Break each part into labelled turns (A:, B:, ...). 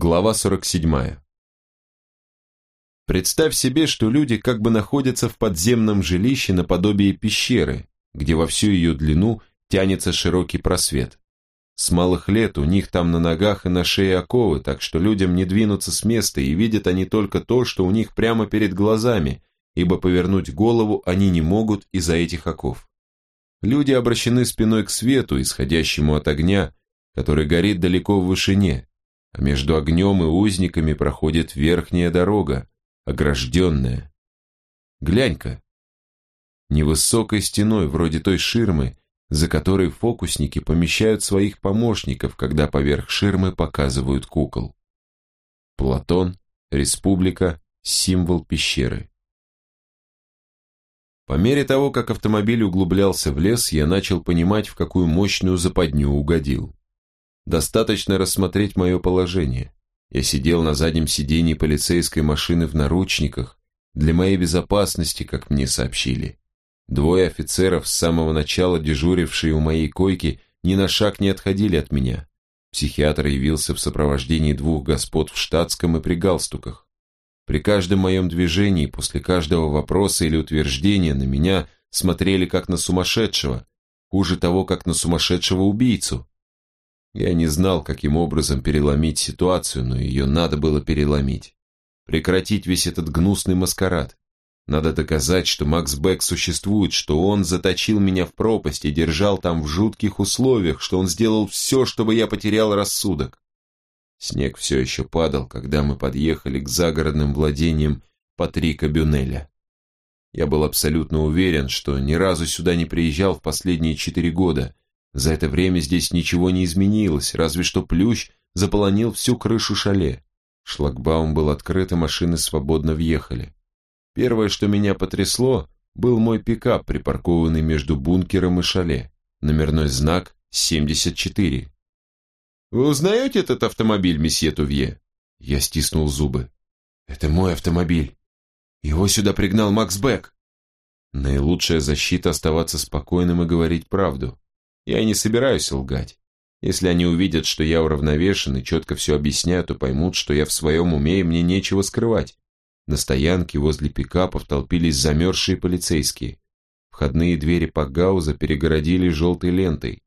A: Глава 47. Представь себе, что люди как бы находятся в подземном жилище наподобие пещеры, где во всю ее длину тянется широкий просвет. С малых лет у них там на ногах и на шее оковы, так что людям не двинуться с места, и видят они только то, что у них прямо перед глазами, ибо повернуть голову они не могут из-за этих оков. Люди обращены спиной к свету, исходящему от огня, который горит далеко в вышине, а между огнем и узниками проходит верхняя дорога, огражденная. Глянь-ка. Невысокой стеной, вроде той ширмы, за которой фокусники помещают своих помощников, когда поверх ширмы показывают кукол. Платон, республика, символ пещеры. По мере того, как автомобиль углублялся в лес, я начал понимать, в какую мощную западню угодил. Достаточно рассмотреть мое положение. Я сидел на заднем сиденье полицейской машины в наручниках, для моей безопасности, как мне сообщили. Двое офицеров, с самого начала дежурившие у моей койки, ни на шаг не отходили от меня. Психиатр явился в сопровождении двух господ в штатском и при галстуках. При каждом моем движении, после каждого вопроса или утверждения на меня смотрели как на сумасшедшего, хуже того, как на сумасшедшего убийцу. Я не знал, каким образом переломить ситуацию, но ее надо было переломить. Прекратить весь этот гнусный маскарад. Надо доказать, что Макс Бек существует, что он заточил меня в пропасть и держал там в жутких условиях, что он сделал все, чтобы я потерял рассудок. Снег все еще падал, когда мы подъехали к загородным владениям Патрика Бюнеля. Я был абсолютно уверен, что ни разу сюда не приезжал в последние четыре года, за это время здесь ничего не изменилось, разве что плющ заполонил всю крышу шале. Шлагбаум был открыт, и машины свободно въехали. Первое, что меня потрясло, был мой пикап, припаркованный между бункером и шале. Номерной знак 74. «Вы узнаете этот автомобиль, месье Тувье?» Я стиснул зубы. «Это мой автомобиль. Его сюда пригнал Макс Бек». Наилучшая защита оставаться спокойным и говорить правду. Я не собираюсь лгать. Если они увидят, что я уравновешен и четко все объясняю, то поймут, что я в своем уме и мне нечего скрывать. На стоянке возле пикапов толпились замерзшие полицейские. Входные двери Пагауза перегородили желтой лентой.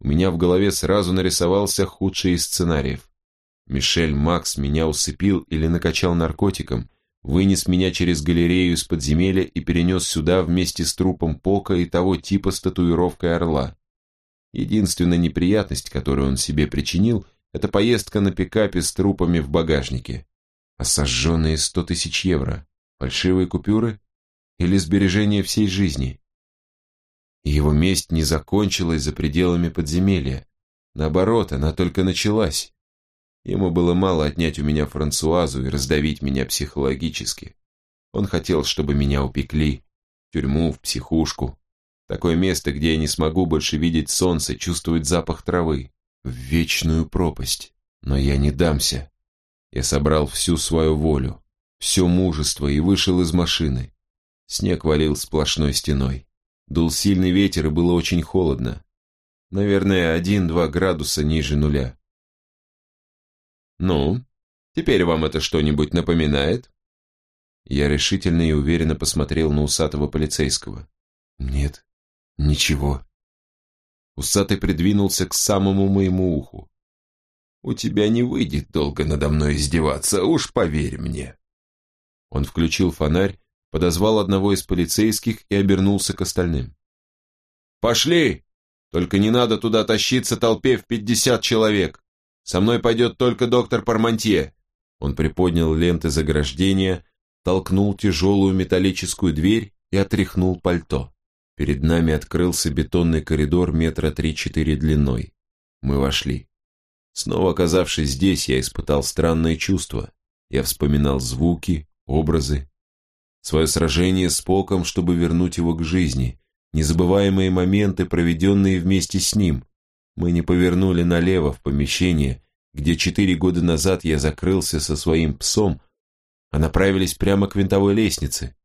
A: У меня в голове сразу нарисовался худший из сценариев. Мишель Макс меня усыпил или накачал наркотиком, вынес меня через галерею из подземелья и перенес сюда вместе с трупом Пока и того типа с татуировкой орла. Единственная неприятность, которую он себе причинил, это поездка на пикапе с трупами в багажнике. А сожженные сто тысяч евро, фальшивые купюры или сбережение всей жизни. Его месть не закончилась за пределами подземелья. Наоборот, она только началась. Ему было мало отнять у меня Франсуазу и раздавить меня психологически. Он хотел, чтобы меня упекли в тюрьму, в психушку, Такое место, где я не смогу больше видеть солнце, чувствовать запах травы. В вечную пропасть. Но я не дамся. Я собрал всю свою волю, все мужество и вышел из машины. Снег валил сплошной стеной. Дул сильный ветер и было очень холодно. Наверное, один-два градуса ниже нуля. «Ну, теперь вам это что-нибудь напоминает?» Я решительно и уверенно посмотрел на усатого полицейского. «Нет, Ничего. Усатый придвинулся к самому моему уху. У тебя не выйдет долго надо мной издеваться, уж поверь мне. Он включил фонарь, подозвал одного из полицейских и обернулся к остальным. «Пошли! Только не надо туда тащиться толпе в пятьдесят человек. Со мной пойдет только доктор Пармантье». Он приподнял ленты заграждения, толкнул тяжелую металлическую дверь и отряхнул пальто. Перед нами открылся бетонный коридор метра три-четыре длиной. Мы вошли. Снова оказавшись здесь, я испытал странное чувство. Я вспоминал звуки, образы. Свое сражение с Поком, чтобы вернуть его к жизни. Незабываемые моменты, проведенные вместе с ним. Мы не повернули налево в помещение, где четыре года назад я закрылся со своим псом, а направились прямо к винтовой лестнице.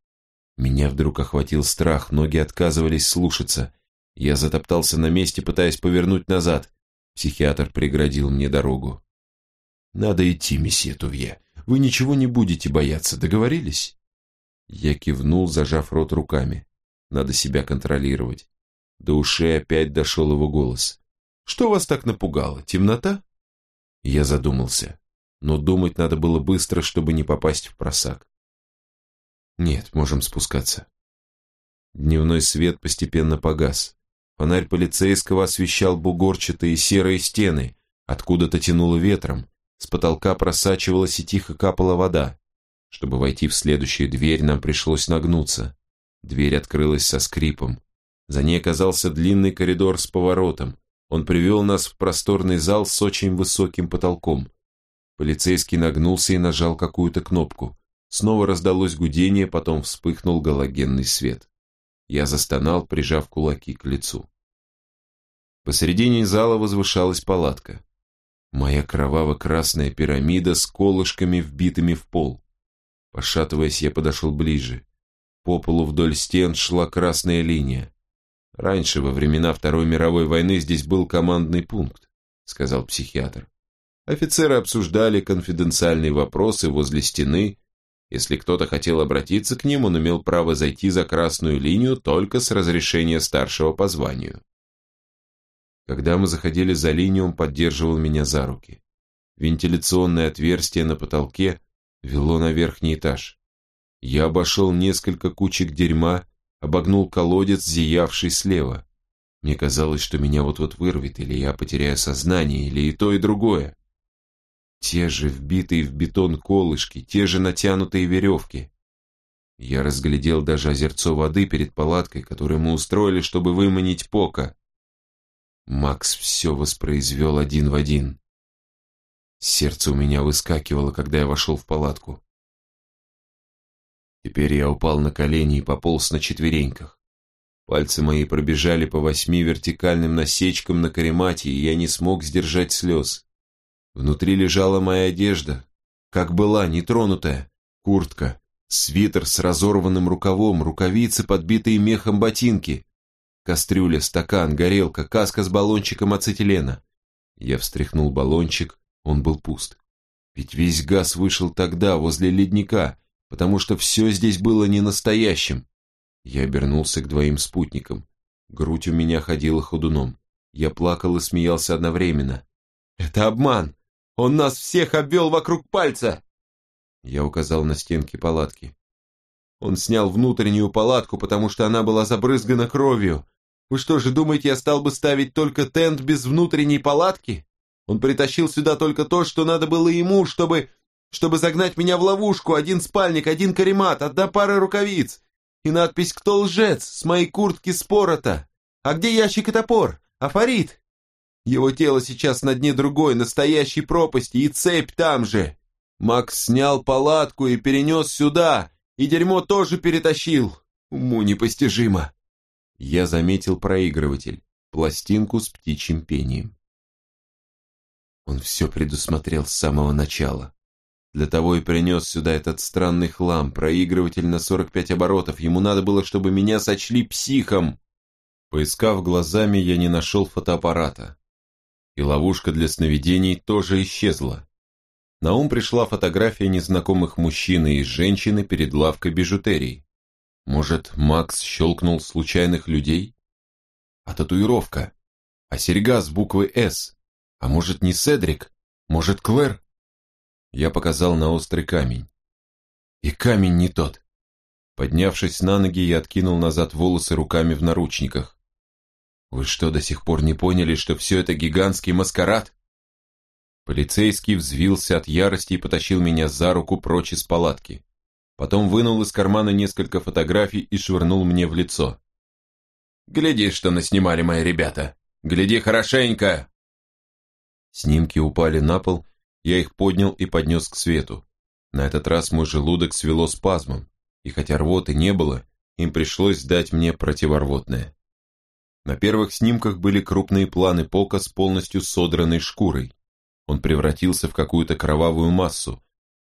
A: Меня вдруг охватил страх, ноги отказывались слушаться. Я затоптался на месте, пытаясь повернуть назад. Психиатр преградил мне дорогу. Надо идти, месье Тувье. Вы ничего не будете бояться, договорились? Я кивнул, зажав рот руками. Надо себя контролировать. До ушей опять дошел его голос. Что вас так напугало? Темнота? Я задумался. Но думать надо было быстро, чтобы не попасть в просак. Нет, можем спускаться. Дневной свет постепенно погас. Фонарь полицейского освещал бугорчатые серые стены, откуда-то тянуло ветром, с потолка просачивалась и тихо капала вода. Чтобы войти в следующую дверь, нам пришлось нагнуться. Дверь открылась со скрипом. За ней оказался длинный коридор с поворотом. Он привел нас в просторный зал с очень высоким потолком. Полицейский нагнулся и нажал какую-то кнопку. Снова раздалось гудение, потом вспыхнул галогенный свет. Я застонал, прижав кулаки к лицу. Посередине зала возвышалась палатка. Моя кроваво-красная пирамида с колышками, вбитыми в пол. Пошатываясь, я подошел ближе. По полу вдоль стен шла красная линия. Раньше, во времена Второй мировой войны, здесь был командный пункт, сказал психиатр. Офицеры обсуждали конфиденциальные вопросы возле стены если кто-то хотел обратиться к ним, он имел право зайти за красную линию только с разрешения старшего по званию. Когда мы заходили за линию, он поддерживал меня за руки. Вентиляционное отверстие на потолке вело на верхний этаж. Я обошел несколько кучек дерьма, обогнул колодец, зиявший слева. Мне казалось, что меня вот-вот вырвет, или я потеряю сознание, или и то, и другое. Те же вбитые в бетон колышки, те же натянутые веревки. Я разглядел даже озерцо воды перед палаткой, которую мы устроили, чтобы выманить Пока. Макс все воспроизвел один в один. Сердце у меня выскакивало, когда я вошел в палатку. Теперь я упал на колени и пополз на четвереньках. Пальцы мои пробежали по восьми вертикальным насечкам на каремате, и я не смог сдержать слез. Внутри лежала моя одежда, как была, нетронутая, куртка, свитер с разорванным рукавом, рукавицы, подбитые мехом ботинки, кастрюля, стакан, горелка, каска с баллончиком ацетилена. Я встряхнул баллончик, он был пуст. Ведь весь газ вышел тогда, возле ледника, потому что все здесь было не настоящим. Я обернулся к двоим спутникам. Грудь у меня ходила ходуном. Я плакал и смеялся одновременно. «Это обман! Он нас всех обвел вокруг пальца!» Я указал на стенки палатки. Он снял внутреннюю палатку, потому что она была забрызгана кровью. Вы что же думаете, я стал бы ставить только тент без внутренней палатки? Он притащил сюда только то, что надо было ему, чтобы... чтобы загнать меня в ловушку. Один спальник, один каремат, одна пара рукавиц. И надпись «Кто лжец?» с моей куртки спорота. А где ящик и топор? Афорит? Его тело сейчас на дне другой, настоящей пропасти, и цепь там же. Макс снял палатку и перенес сюда, и дерьмо тоже перетащил. Уму непостижимо. Я заметил проигрыватель, пластинку с птичьим пением. Он все предусмотрел с самого начала. Для того и принес сюда этот странный хлам, проигрыватель на 45 оборотов. Ему надо было, чтобы меня сочли психом. Поискав глазами, я не нашел фотоаппарата и ловушка для сновидений тоже исчезла. На ум пришла фотография незнакомых мужчины и женщины перед лавкой бижутерии. Может, Макс щелкнул случайных людей? А татуировка? А серьга с буквой «С»? А может, не Седрик? Может, Клэр? Я показал на острый камень. И камень не тот. Поднявшись на ноги, я откинул назад волосы руками в наручниках. Вы что, до сих пор не поняли, что все это гигантский маскарад? Полицейский взвился от ярости и потащил меня за руку прочь из палатки. Потом вынул из кармана несколько фотографий и швырнул мне в лицо. «Гляди, что наснимали мои ребята! Гляди хорошенько!» Снимки упали на пол, я их поднял и поднес к свету. На этот раз мой желудок свело спазмом, и хотя рвоты не было, им пришлось дать мне противорвотное. На первых снимках были крупные планы Пока с полностью содранной шкурой. Он превратился в какую-то кровавую массу.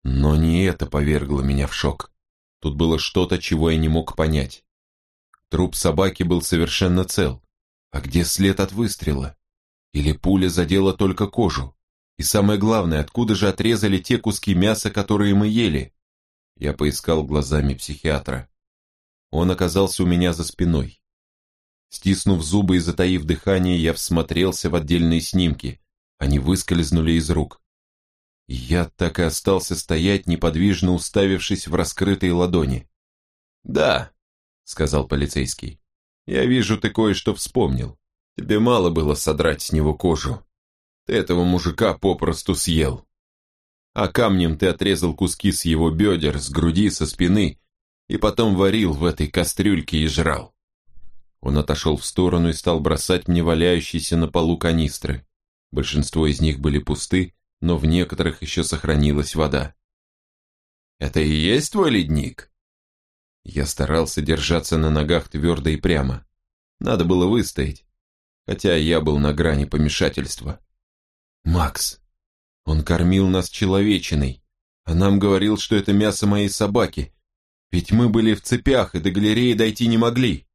A: Но не это повергло меня в шок. Тут было что-то, чего я не мог понять. Труп собаки был совершенно цел. А где след от выстрела? Или пуля задела только кожу? И самое главное, откуда же отрезали те куски мяса, которые мы ели? Я поискал глазами психиатра. Он оказался у меня за спиной. Стиснув зубы и затаив дыхание, я всмотрелся в отдельные снимки. Они выскользнули из рук. Я так и остался стоять, неподвижно уставившись в раскрытые ладони. «Да», — сказал полицейский, — «я вижу, ты кое-что вспомнил. Тебе мало было содрать с него кожу. Ты этого мужика попросту съел. А камнем ты отрезал куски с его бедер, с груди, со спины, и потом варил в этой кастрюльке и жрал. Он отошел в сторону и стал бросать мне валяющиеся на полу канистры. Большинство из них были пусты, но в некоторых еще сохранилась вода. «Это и есть твой ледник?» Я старался держаться на ногах твердо и прямо. Надо было выстоять, хотя я был на грани помешательства. Макс. Он кормил нас человечиной, а нам говорил, что это мясо моей собаки, ведь мы были в цепях и до галереи дойти не могли.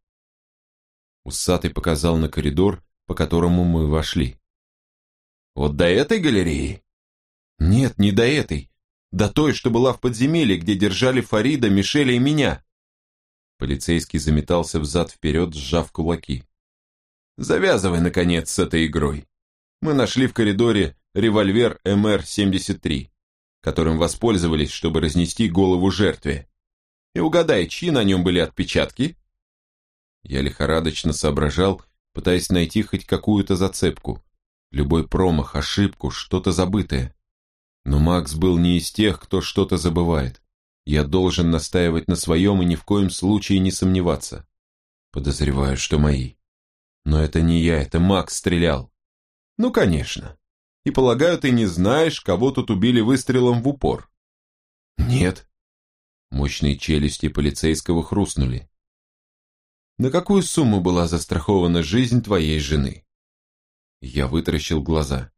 A: Усатый показал на коридор, по которому мы вошли. Вот до этой галереи? Нет, не до этой. До той, что была в подземелье, где держали Фарида, Мишеля и меня. Полицейский заметался взад-вперед, сжав кулаки. Завязывай, наконец, с этой игрой мы нашли в коридоре револьвер МР-73, которым воспользовались, чтобы разнести голову жертве. И угадай, чьи на нем были отпечатки? Я лихорадочно соображал, пытаясь найти хоть какую-то зацепку. Любой промах, ошибку, что-то забытое. Но Макс был не из тех, кто что-то забывает. Я должен настаивать на своем и ни в коем случае не сомневаться. Подозреваю, что мои. Но это не я, это Макс стрелял. Ну, конечно. И полагаю, ты не знаешь, кого тут убили выстрелом в упор? Нет. Мощные челюсти полицейского хрустнули. На какую сумму была застрахована жизнь твоей жены? Я вытаращил глаза.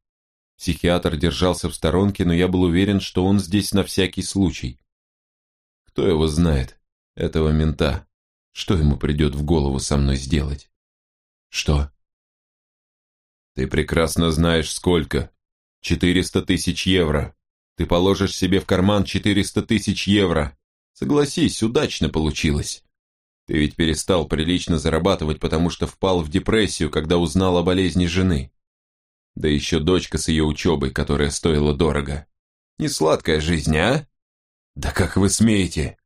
A: Психиатр держался в сторонке, но я был уверен, что он здесь на всякий случай. Кто его знает, этого мента? Что ему придет в голову со мной сделать? Что? Ты прекрасно знаешь, сколько. Четыреста тысяч евро. Ты положишь себе в карман четыреста тысяч евро. Согласись, удачно получилось. Ты ведь перестал прилично зарабатывать, потому что впал в депрессию, когда узнал о болезни жены. Да еще дочка с ее учебой, которая стоила дорого. Не сладкая жизнь, а? Да как вы смеете?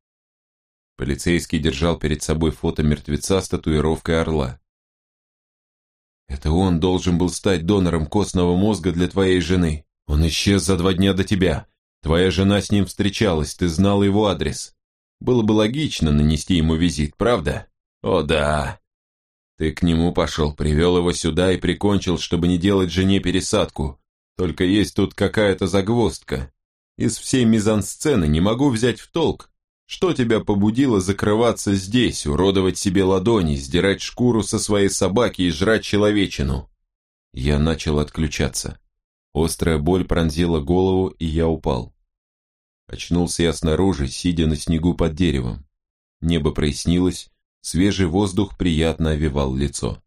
A: Полицейский держал перед собой фото мертвеца с татуировкой орла. Это он должен был стать донором костного мозга для твоей жены. Он исчез за два дня до тебя. Твоя жена с ним встречалась, ты знал его адрес. Было бы логично нанести ему визит, правда? О да. Ты к нему пошел, привел его сюда и прикончил, чтобы не делать жене пересадку. Только есть тут какая-то загвоздка. Из всей мизансцены не могу взять в толк, что тебя побудило закрываться здесь, уродовать себе ладони, сдирать шкуру со своей собаки и жрать человечину? Я начал отключаться. Острая боль пронзила голову, и я упал. Очнулся я снаружи, сидя на снегу под деревом. Небо прояснилось, свежий воздух приятно овевал лицо.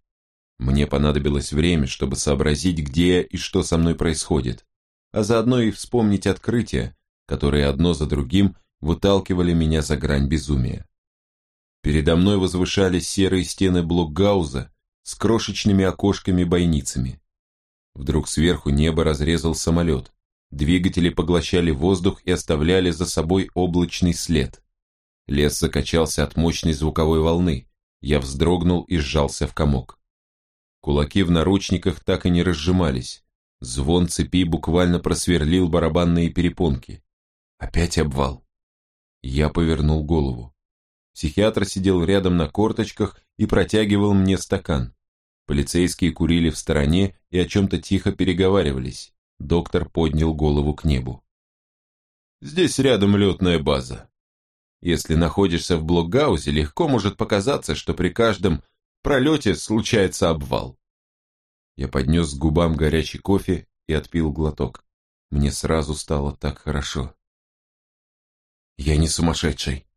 A: Мне понадобилось время, чтобы сообразить, где и что со мной происходит, а заодно и вспомнить открытия, которые одно за другим выталкивали меня за грань безумия. Передо мной возвышались серые стены блокгауза с крошечными окошками-бойницами. Вдруг сверху небо разрезал самолет. Двигатели поглощали воздух и оставляли за собой облачный след. Лес закачался от мощной звуковой волны. Я вздрогнул и сжался в комок. Кулаки в наручниках так и не разжимались. Звон цепи буквально просверлил барабанные перепонки. Опять обвал. Я повернул голову. Психиатр сидел рядом на корточках и протягивал мне стакан. Полицейские курили в стороне и о чем-то тихо переговаривались. Доктор поднял голову к небу. «Здесь рядом летная база. Если находишься в Блокгаузе, легко может показаться, что при каждом пролете случается обвал». Я поднес к губам горячий кофе и отпил глоток. Мне сразу стало так хорошо. Я не сумасшедший.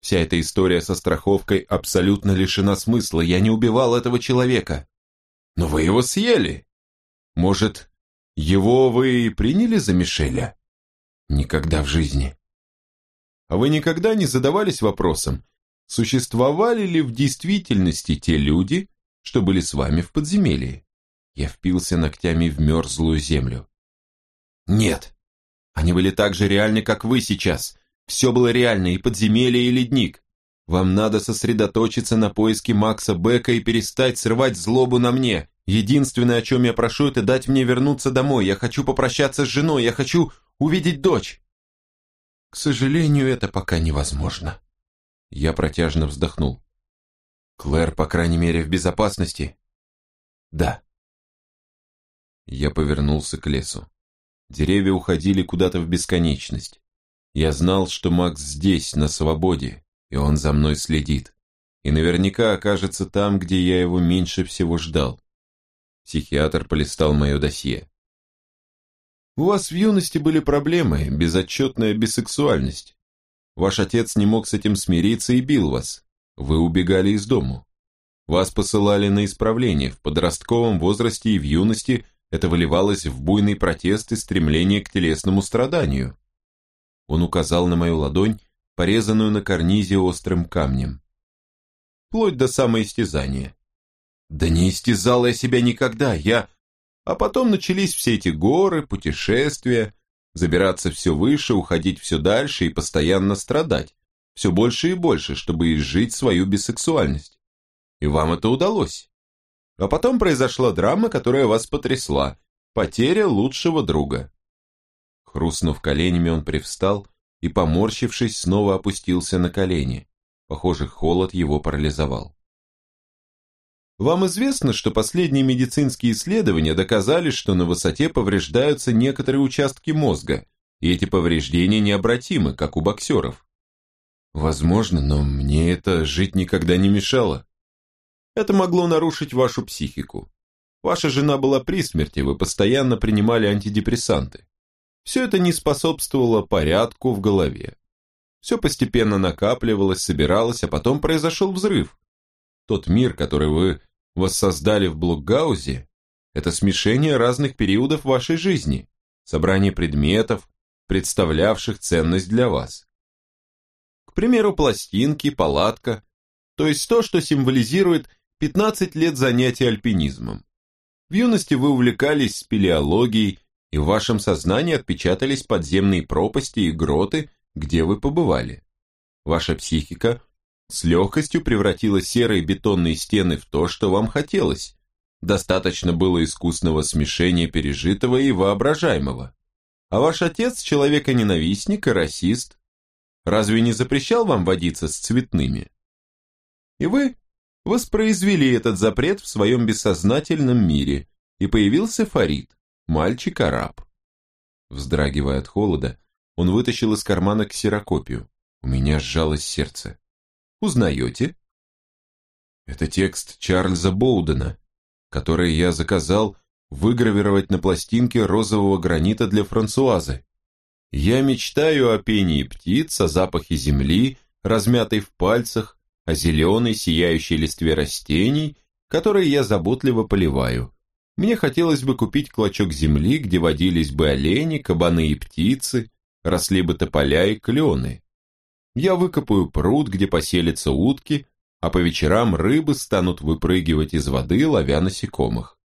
A: Вся эта история со страховкой абсолютно лишена смысла. Я не убивал этого человека. Но вы его съели. Может, Его вы приняли за Мишеля? Никогда в жизни. А вы никогда не задавались вопросом, существовали ли в действительности те люди, что были с вами в подземелье? Я впился ногтями в мерзлую землю. Нет, они были так же реальны, как вы сейчас. Все было реально, и подземелье, и ледник. Вам надо сосредоточиться на поиске Макса Бека и перестать срывать злобу на мне. Единственное, о чем я прошу, это дать мне вернуться домой. Я хочу попрощаться с женой, я хочу увидеть дочь. К сожалению, это пока невозможно. Я протяжно вздохнул. Клэр, по крайней мере, в безопасности? Да. Я повернулся к лесу. Деревья уходили куда-то в бесконечность. Я знал, что Макс здесь, на свободе, и он за мной следит. И наверняка окажется там, где я его меньше всего ждал. Психиатр полистал мое досье. У вас в юности были проблемы, безотчетная бисексуальность. Ваш отец не мог с этим смириться и бил вас. Вы убегали из дому. Вас посылали на исправление в подростковом возрасте и в юности это выливалось в буйный протест и стремление к телесному страданию. Он указал на мою ладонь, порезанную на карнизе острым камнем. Вплоть до самоистязания. Да не истязал я себя никогда, я... А потом начались все эти горы, путешествия, забираться все выше, уходить все дальше и постоянно страдать, все больше и больше, чтобы изжить свою бисексуальность. И вам это удалось. А потом произошла драма, которая вас потрясла. Потеря лучшего друга. Хрустнув коленями, он привстал и, поморщившись, снова опустился на колени. Похоже, холод его парализовал. Вам известно, что последние медицинские исследования доказали, что на высоте повреждаются некоторые участки мозга, и эти повреждения необратимы, как у боксеров. Возможно, но мне это жить никогда не мешало. Это могло нарушить вашу психику. Ваша жена была при смерти, вы постоянно принимали антидепрессанты. Все это не способствовало порядку в голове. Все постепенно накапливалось, собиралось, а потом произошел взрыв. Тот мир, который вы воссоздали в Блокгаузе, это смешение разных периодов вашей жизни, собрание предметов, представлявших ценность для вас. К примеру, пластинки, палатка, то есть то, что символизирует 15 лет занятий альпинизмом. В юности вы увлекались спелеологией, и в вашем сознании отпечатались подземные пропасти и гроты, где вы побывали. Ваша психика с легкостью превратила серые бетонные стены в то, что вам хотелось. Достаточно было искусного смешения пережитого и воображаемого. А ваш отец человека-ненавистник и расист. Разве не запрещал вам водиться с цветными? И вы воспроизвели этот запрет в своем бессознательном мире, и появился Фарид, мальчик-араб. Вздрагивая от холода, он вытащил из кармана ксерокопию. У меня сжалось сердце. Узнаете? Это текст Чарльза Боудена, который я заказал выгравировать на пластинке розового гранита для Франсуазы. Я мечтаю о пении птиц, о запахе земли, размятой в пальцах, о зеленой сияющей листве растений, которые я заботливо поливаю. Мне хотелось бы купить клочок земли, где водились бы олени, кабаны и птицы, росли бы тополя и клены. Я выкопаю пруд, где поселятся утки, а по вечерам рыбы станут выпрыгивать из воды, ловя насекомых.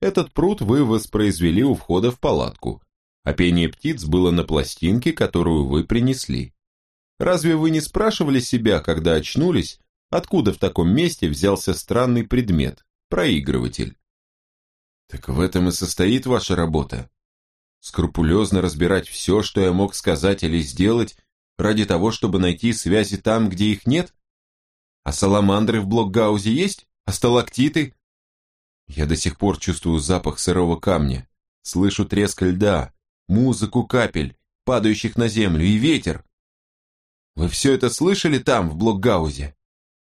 A: Этот пруд вы воспроизвели у входа в палатку, а пение птиц было на пластинке, которую вы принесли. Разве вы не спрашивали себя, когда очнулись, откуда в таком месте взялся странный предмет, проигрыватель? Так в этом и состоит ваша работа. Скрупулезно разбирать все, что я мог сказать или сделать, ради того, чтобы найти связи там, где их нет? А саламандры в Блокгаузе есть? А сталактиты? Я до сих пор чувствую запах сырого камня, слышу треск льда, музыку капель, падающих на землю, и ветер, вы все это слышали там, в Блокгаузе?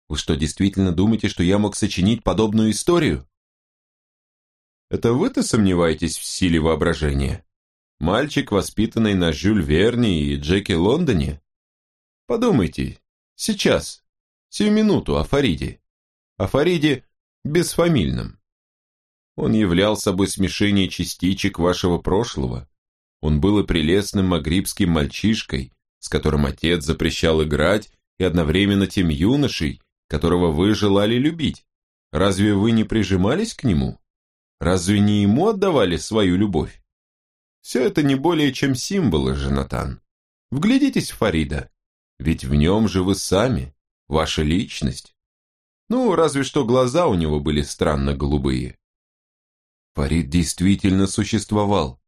A: Вы что, действительно думаете, что я мог сочинить подобную историю? Это вы-то сомневаетесь в силе воображения? Мальчик, воспитанный на Жюль Верни и Джеке Лондоне? Подумайте, сейчас, сию минуту о Фариде. О Фариде бесфамильном. Он являл собой смешение частичек вашего прошлого. Он был и прелестным магрибским мальчишкой, с которым отец запрещал играть, и одновременно тем юношей, которого вы желали любить. Разве вы не прижимались к нему? Разве не ему отдавали свою любовь? Все это не более чем символы, Жанатан. Вглядитесь в Фарида, ведь в нем же вы сами, ваша личность. Ну, разве что глаза у него были странно голубые. Фарид действительно существовал.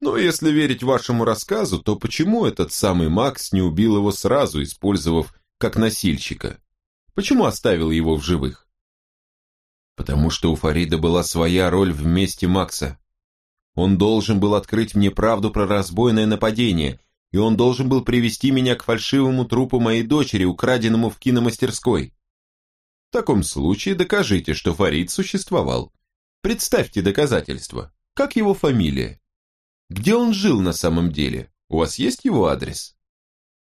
A: Но если верить вашему рассказу, то почему этот самый Макс не убил его сразу, использовав как носильщика? Почему оставил его в живых? Потому что у Фарида была своя роль в месте Макса. Он должен был открыть мне правду про разбойное нападение, и он должен был привести меня к фальшивому трупу моей дочери, украденному в киномастерской. В таком случае докажите, что Фарид существовал. Представьте доказательства. Как его фамилия? Где он жил на самом деле? У вас есть его адрес?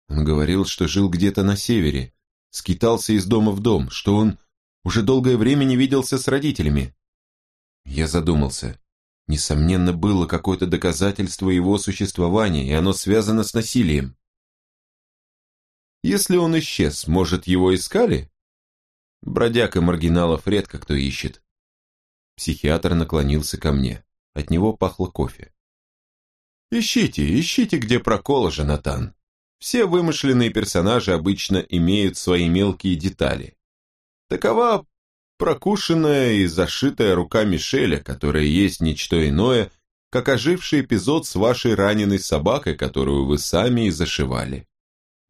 A: Он говорил, что жил где-то на севере, скитался из дома в дом, что он уже долгое время не виделся с родителями. Я задумался. Несомненно, было какое-то доказательство его существования, и оно связано с насилием. Если он исчез, может, его искали? Бродяг и маргиналов редко кто ищет. Психиатр наклонился ко мне. От него пахло кофе. Ищите, ищите, где прокол, Жанатан. Все вымышленные персонажи обычно имеют свои мелкие детали. Такова прокушенная и зашитая рука Мишеля, которая есть ничто иное, как оживший эпизод с вашей раненой собакой, которую вы сами и зашивали.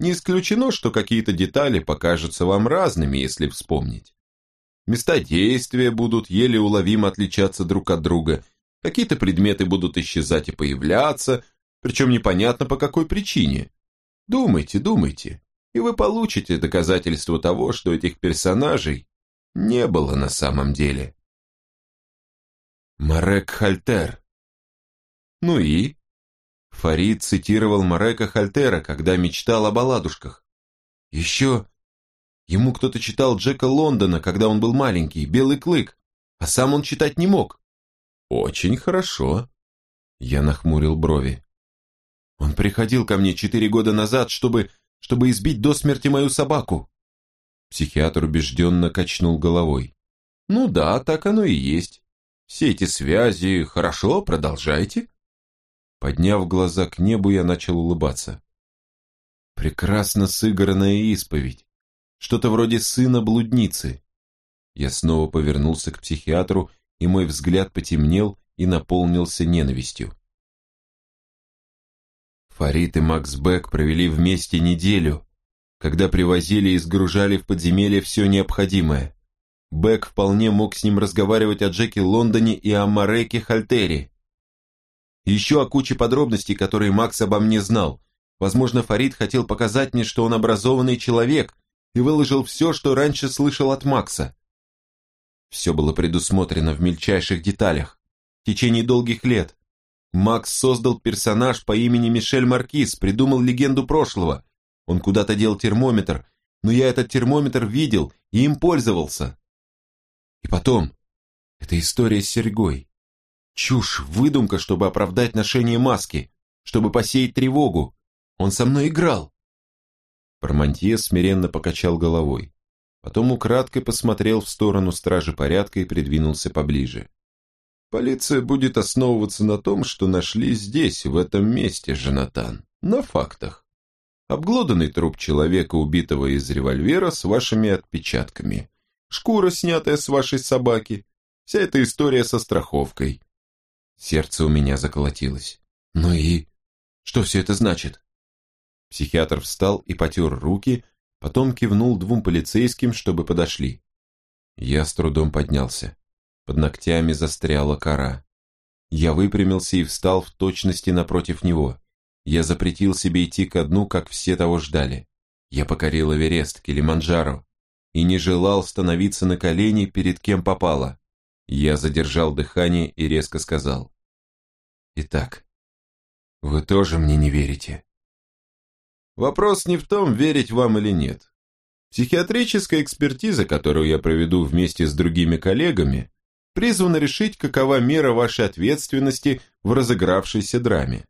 A: Не исключено, что какие-то детали покажутся вам разными, если вспомнить. Места действия будут еле уловимо отличаться друг от друга, какие-то предметы будут исчезать и появляться, причем непонятно по какой причине. Думайте, думайте, и вы получите доказательство того, что этих персонажей не было на самом деле. Марек Хальтер. Ну и? Фарид цитировал Марека Хальтера, когда мечтал об оладушках. Еще ему кто-то читал Джека Лондона, когда он был маленький, Белый клык, а сам он читать не мог. Очень хорошо. Я нахмурил брови. Он приходил ко мне четыре года назад, чтобы чтобы избить до смерти мою собаку. Психиатр убежденно качнул головой. Ну да, так оно и есть. Все эти связи, хорошо, продолжайте. Подняв глаза к небу, я начал улыбаться. Прекрасно сыгранная исповедь. Что-то вроде сына блудницы. Я снова повернулся к психиатру, и мой взгляд потемнел и наполнился ненавистью. Фарид и Макс Бек провели вместе неделю, когда привозили и сгружали в подземелье все необходимое. Бек вполне мог с ним разговаривать о Джеке Лондоне и о Мареке Хальтери. Еще о куче подробностей, которые Макс обо мне знал. Возможно, Фарид хотел показать мне, что он образованный человек, и выложил все, что раньше слышал от Макса. Все было предусмотрено в мельчайших деталях. В течение долгих лет Макс создал персонаж по имени Мишель Маркиз, придумал легенду прошлого. Он куда-то дел термометр, но я этот термометр видел и им пользовался. И потом, эта история с серьгой. Чушь, выдумка, чтобы оправдать ношение маски, чтобы посеять тревогу. Он со мной играл. Пармантье смиренно покачал головой. Потом украдкой посмотрел в сторону стражи порядка и придвинулся поближе. Полиция будет основываться на том, что нашли здесь, в этом месте, Жанатан, на фактах. Обглоданный труп человека, убитого из револьвера, с вашими отпечатками. Шкура, снятая с вашей собаки. Вся эта история со страховкой. Сердце у меня заколотилось. Ну и? Что все это значит? Психиатр встал и потер руки, потом кивнул двум полицейским, чтобы подошли. Я с трудом поднялся. Под ногтями застряла кора. Я выпрямился и встал в точности напротив него. Я запретил себе идти ко дну, как все того ждали. Я покорил Эверест, Килиманджаро, и не желал становиться на колени перед кем попало. Я задержал дыхание и резко сказал. «Итак, вы тоже мне не верите?» Вопрос не в том, верить вам или нет. Психиатрическая экспертиза, которую я проведу вместе с другими коллегами, призвано решить, какова мера вашей ответственности в разыгравшейся драме.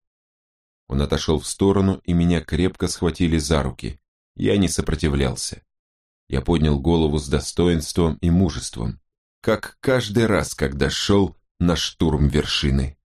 A: Он отошел в сторону, и меня крепко схватили за руки. Я не сопротивлялся. Я поднял голову с достоинством и мужеством, как каждый раз, когда шел на штурм вершины.